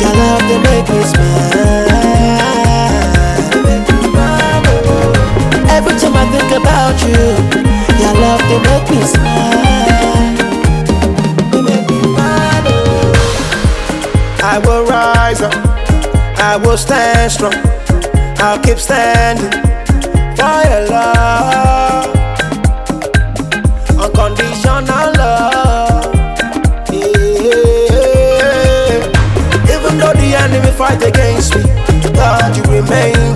your love make me smile. Every time I think about you, your love make me smile. I will rise up, I will stand strong, I'll keep standing. For your love, fight against me, God, you remain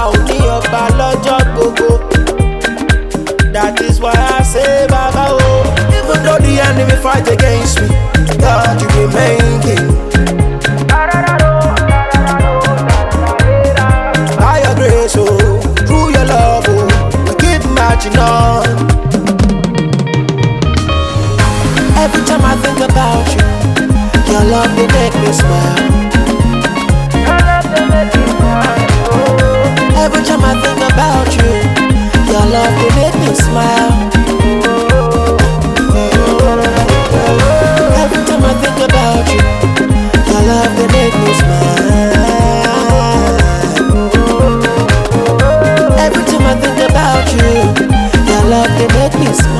enemy fight against me, God you oh, through your love, oh, we keep marching on. Every time I think about you, your love make me smile.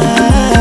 amar